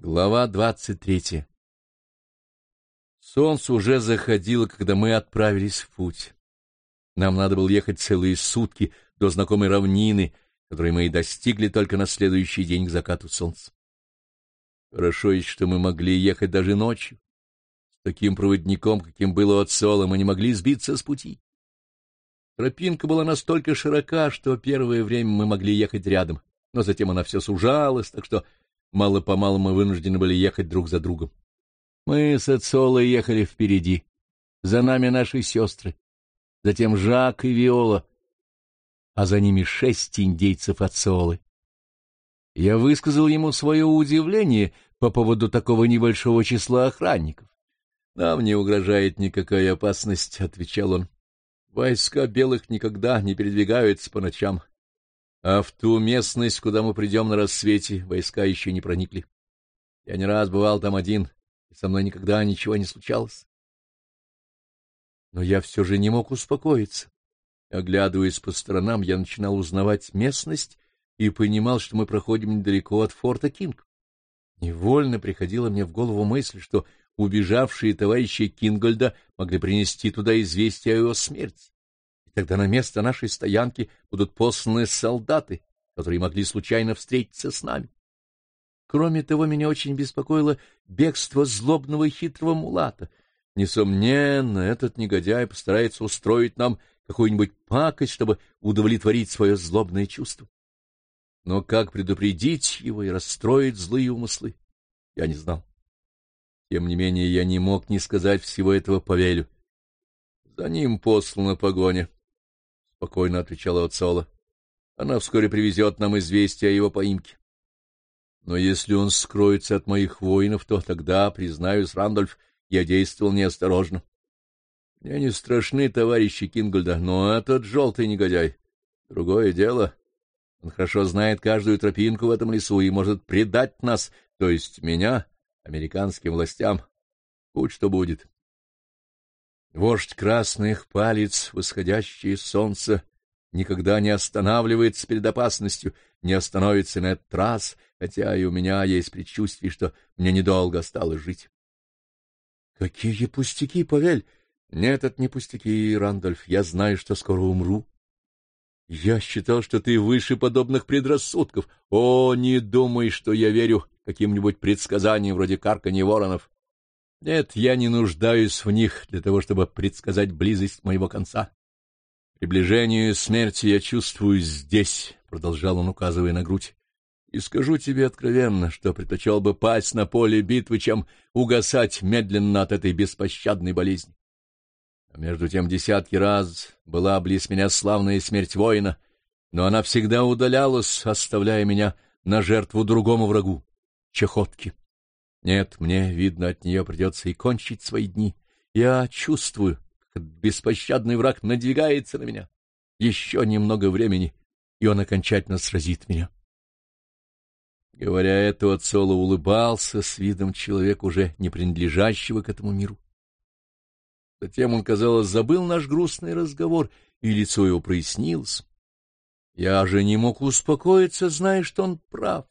Глава двадцать третья Солнце уже заходило, когда мы отправились в путь. Нам надо было ехать целые сутки до знакомой равнины, которой мы и достигли только на следующий день к закату солнца. Хорошо еще, что мы могли ехать даже ночью. С таким проводником, каким было от Сола, мы не могли сбиться с пути. Тропинка была настолько широка, что первое время мы могли ехать рядом, но затем она все сужалась, так что Мало-помалу мы вынуждены были ехать друг за другом. Мы с Эцолой ехали впереди, за нами наши сестры, затем Жак и Виола, а за ними шесть индейцев Ацолы. Я высказал ему свое удивление по поводу такого небольшого числа охранников. «Нам не угрожает никакая опасность», — отвечал он. «Войска белых никогда не передвигаются по ночам. А в ту местность, куда мы придем на рассвете, войска еще не проникли. Я не раз бывал там один, и со мной никогда ничего не случалось. Но я все же не мог успокоиться. Оглядываясь по сторонам, я начинал узнавать местность и понимал, что мы проходим недалеко от форта Кинг. Невольно приходила мне в голову мысль, что убежавшие товарищи Кингольда могли принести туда известие о его смерти. Тогда на место нашей стоянки будут посланы солдаты, которые могли случайно встретиться с нами. Кроме того, меня очень беспокоило бегство злобного и хитрого мулата. Несомненно, этот негодяй постарается устроить нам какую-нибудь пакость, чтобы удовлетворить свое злобное чувство. Но как предупредить его и расстроить злые умыслы, я не знал. Тем не менее, я не мог не сказать всего этого Павелю. За ним послана погоня. — спокойно отвечала Оцола. — Она вскоре привезет нам известие о его поимке. Но если он скроется от моих воинов, то тогда, признаюсь, Рандольф, я действовал неосторожно. Мне не страшны товарищи Кингольда, но этот желтый негодяй — другое дело. Он хорошо знает каждую тропинку в этом лесу и может предать нас, то есть меня, американским властям. Будь что будет. Вождь красных палец, восходящее солнце, никогда не останавливается перед опасностью, не остановится на этот раз, хотя и у меня есть предчувствие, что мне недолго осталось жить. — Какие пустяки, Павель! Нет, это не пустяки, Рандольф, я знаю, что скоро умру. Я считал, что ты выше подобных предрассудков. О, не думай, что я верю каким-нибудь предсказаниям вроде карканья воронов. Нет, я не нуждаюсь в них для того, чтобы предсказать близость моего конца. Приближение смерти я чувствую здесь, — продолжал он, указывая на грудь. И скажу тебе откровенно, что предпочел бы пасть на поле битвы, чем угасать медленно от этой беспощадной болезни. А между тем десятки раз была близ меня славная смерть воина, но она всегда удалялась, оставляя меня на жертву другому врагу — чехотке. Нет, мне, видно, от нее придется и кончить свои дни. Я чувствую, как беспощадный враг надвигается на меня. Еще немного времени, и он окончательно сразит меня. Говоря это, Ацоло улыбался с видом человека, уже не принадлежащего к этому миру. Затем он, казалось, забыл наш грустный разговор, и лицо его прояснилось. Я же не мог успокоиться, зная, что он прав.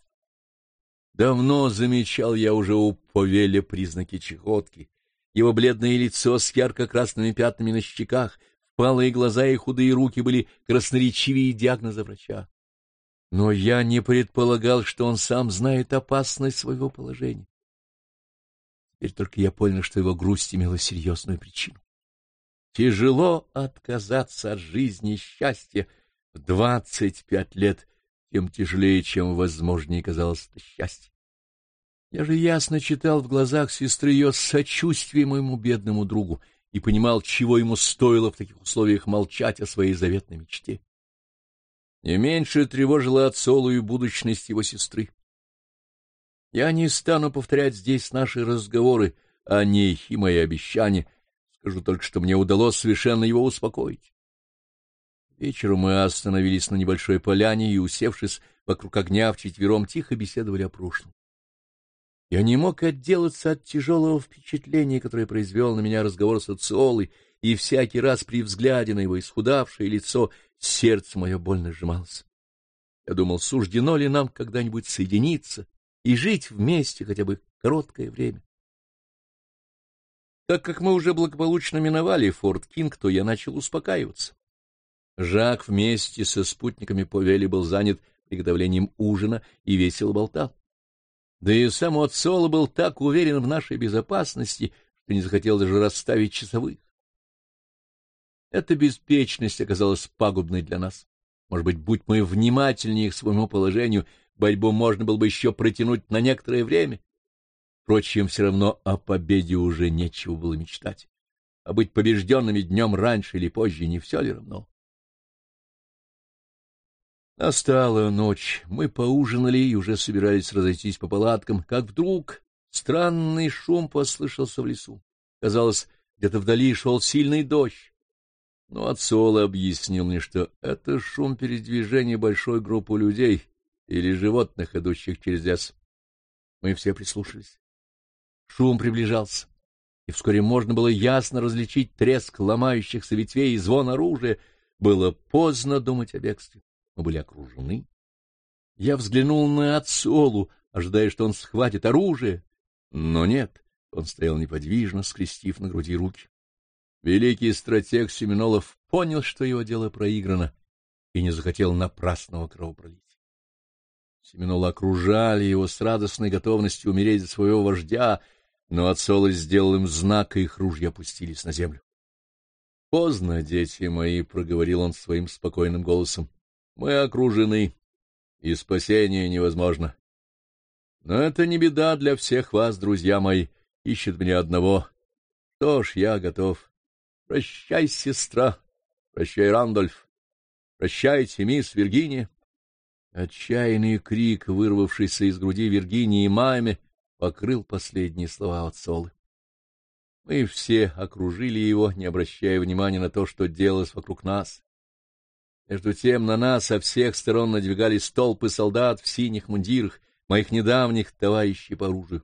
Давно замечал я уже у Повеля признаки чехотки. Его бледное лицо с ярко-красными пятнами на щеках, впалые глаза и худые руки были красноречивее диагноза врача. Но я не предполагал, что он сам знает опасность своего положения. Теперь только я понял, что его грусть имела серьезную причину. Тяжело отказаться от жизни и счастья в двадцать пять лет — тем тяжелее, чем возможнее казалось счастье. Я же ясно читал в глазах сестры ее сочувствие моему бедному другу и понимал, чего ему стоило в таких условиях молчать о своей заветной мечте. Не меньше тревожила отцолу и будущность его сестры. Я не стану повторять здесь наши разговоры о ней и мои обещания, скажу только, что мне удалось совершенно его успокоить. Вечером мы остановились на небольшой поляне и, усевшись вокруг огня, вчетвером тихо беседовали о прошлом. Я не мог отделаться от тяжелого впечатления, которое произвел на меня разговор с Ациолой, и всякий раз при взгляде на его исхудавшее лицо сердце мое больно сжималось. Я думал, суждено ли нам когда-нибудь соединиться и жить вместе хотя бы короткое время. Так как мы уже благополучно миновали Форт Кинг, то я начал успокаиваться. Жак вместе со спутниками Повели был занят приготовлением ужина и весело болтал. Да и сам Отсоло был так уверен в нашей безопасности, что не захотел даже расставить часовых. Эта беспечность оказалась пагубной для нас. Может быть, будь мы внимательнее к своему положению, борьбу можно было бы еще протянуть на некоторое время. Впрочем, все равно о победе уже нечего было мечтать. А быть побежденными днем раньше или позже не все ли равно? Настала ночь, мы поужинали и уже собирались разойтись по палаткам, как вдруг странный шум послышался в лесу. Казалось, где-то вдали шел сильный дождь. Но Ацола объяснил мне, что это шум передвижения большой группы людей или животных, идущих через лес. Мы все прислушались. Шум приближался, и вскоре можно было ясно различить треск ломающихся ветвей и звон оружия. Было поздно думать о бегстве. Мы были окружены. Я взглянул на Ацолу, ожидая, что он схватит оружие, но нет, он стоял неподвижно, скрестив на груди руки. Великий стратег Семенолов понял, что его дело проиграно, и не захотел напрасного кровопролития. Семенола окружали его с радостной готовностью умереть за своего вождя, но Ацолы сделал им знак, и их ружья опустились на землю. — Поздно, дети мои, — проговорил он своим спокойным голосом. — Мы окружены, и спасение невозможно. Но это не беда для всех вас, друзья мои, ищет меня одного. Что ж, я готов. Прощай, сестра. Прощай, Рандольф. Прощайте, мисс Виргиния. Отчаянный крик, вырвавшийся из груди Виргинии и Майме, покрыл последние слова от Солы. Мы все окружили его, не обращая внимания на то, что делалось вокруг нас. Между тем на нас со всех сторон надвигались толпы солдат в синих мундирах, моих недавних товарищей по оружию.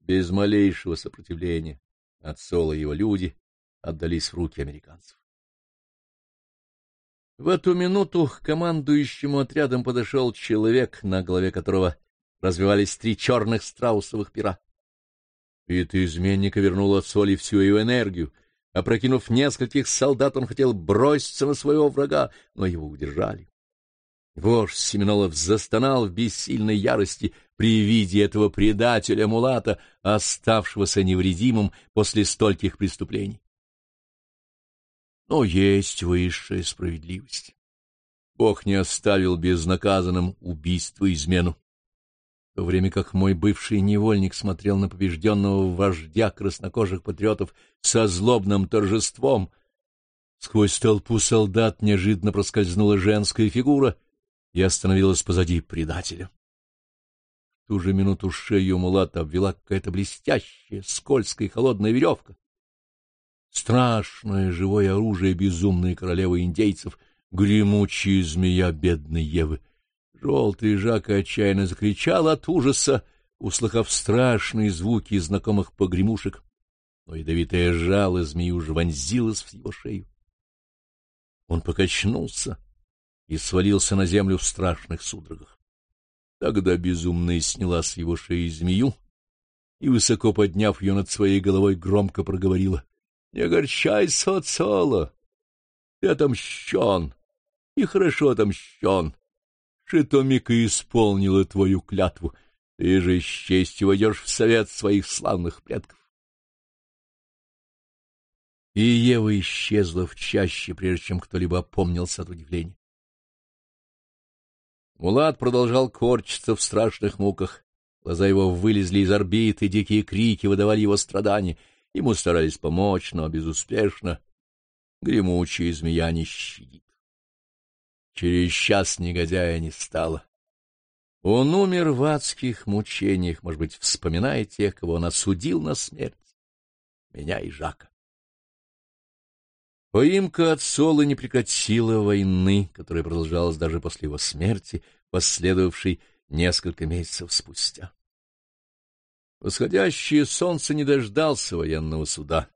Без малейшего сопротивления от Сола и его люди отдались в руки американцев. В эту минуту к командующему отрядом подошел человек, на голове которого развивались три черных страусовых пера. Вид изменника вернул от соли всю ее энергию. Опрокинув нескольких солдат, он хотел броситься на своего врага, но его удержали. Вождь Семенолов застонал в бессильной ярости при виде этого предателя Мулата, оставшегося невредимым после стольких преступлений. Но есть высшая справедливость. Бог не оставил безнаказанным убийство и измену. В то время как мой бывший невольник смотрел на побежденного вождя краснокожих патриотов со злобным торжеством, сквозь толпу солдат неожиданно проскользнула женская фигура и остановилась позади предателя. В ту же минуту шею Мулата обвела какая-то блестящая, скользкая и холодная веревка. Страшное живое оружие безумной королевы индейцев, гремучая змея бедной Евы. Желтый Жак отчаянно закричал от ужаса, услыхав страшные звуки из знакомых погремушек, но ядовитое жало змеи уже вонзилось в его шею. Он покачнулся и свалился на землю в страшных судорогах. Тогда безумная сняла с его шеи змею и, высоко подняв ее над своей головой, громко проговорила —— Не огорчайся, Цола. Ты отомщен, и хорошо отомщен. Шитомика исполнила твою клятву. Ты же с честью войдешь в совет своих славных предков. И Ева исчезла в чаще, прежде чем кто-либо опомнился от удивления. Мулат продолжал корчиться в страшных муках. Глаза его вылезли из орбиты, дикие крики выдавали его страдания — Ему старались помочь, но безуспешно. Гремучая змея не щадит. Через час негодяя не стало. Он умер в адских мучениях, может быть, вспоминая тех, кого он осудил на смерть, меня и Жака. Поимка от Солы не прекратила войны, которая продолжалась даже после его смерти, последовавшей несколько месяцев спустя. Восходящее солнце не дождался военного суда.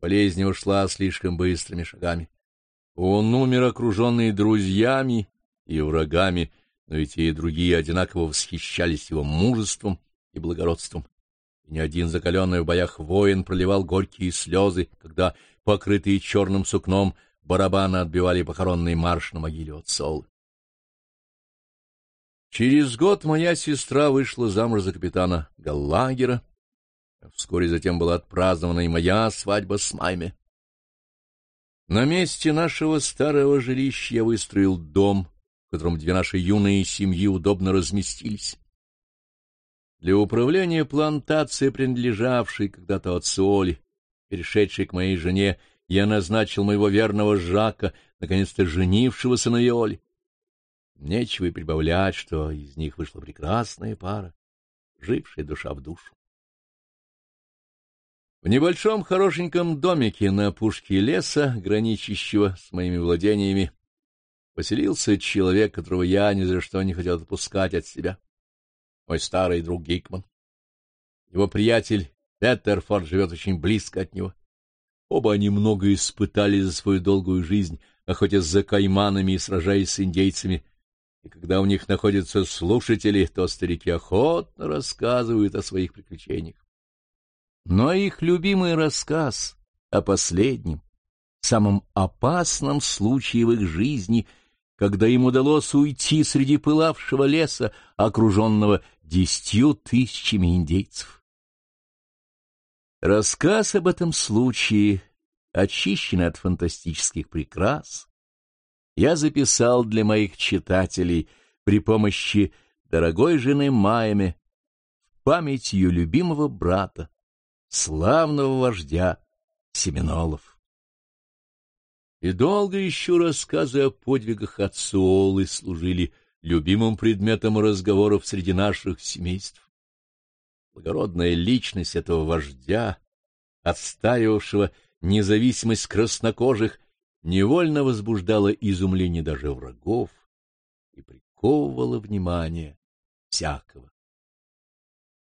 Болезнь ушла слишком быстрыми шагами. Он умер, окруженный друзьями и врагами, но и те, и другие одинаково восхищались его мужеством и благородством. И ни один закаленный в боях воин проливал горькие слезы, когда, покрытые черным сукном, барабаны отбивали похоронный марш на могиле отцолы. Через год моя сестра вышла замуж за капитана Галлагера, а вскоре затем была отпразднована и моя свадьба с Майме. На месте нашего старого жилища я выстроил дом, в котором две наши юные семьи удобно разместились. Для управления плантацией, принадлежавшей когда-то отцу Оли, перешедшей к моей жене, я назначил моего верного Жака, наконец-то женившегося на Иоле. Нечего и прибавлять, что из них вышла прекрасная пара, жившая душа в душу. В небольшом хорошеньком домике на опушке леса, граничащего с моими владениями, поселился человек, которого я ни за что не хотел отпускать от себя. Мой старый друг Гикман. Его приятель Петерфорд живет очень близко от него. Оба они много испытали за свою долгую жизнь, охотясь за кайманами и сражаясь с индейцами, и когда у них находятся слушатели, то старики охотно рассказывают о своих приключениях. Но их любимый рассказ о последнем, самом опасном случае в их жизни, когда им удалось уйти среди пылавшего леса, окруженного десятью тысячами индейцев. Рассказ об этом случае, очищенный от фантастических прикрас, я записал для моих читателей при помощи дорогой жены Майами в память ее любимого брата, славного вождя Семенолов. И долго еще рассказы о подвигах отцолы служили любимым предметом разговоров среди наших семейств. Благородная личность этого вождя, отстаивавшего независимость краснокожих невольно возбуждала изумление даже врагов и приковывала внимание всякого.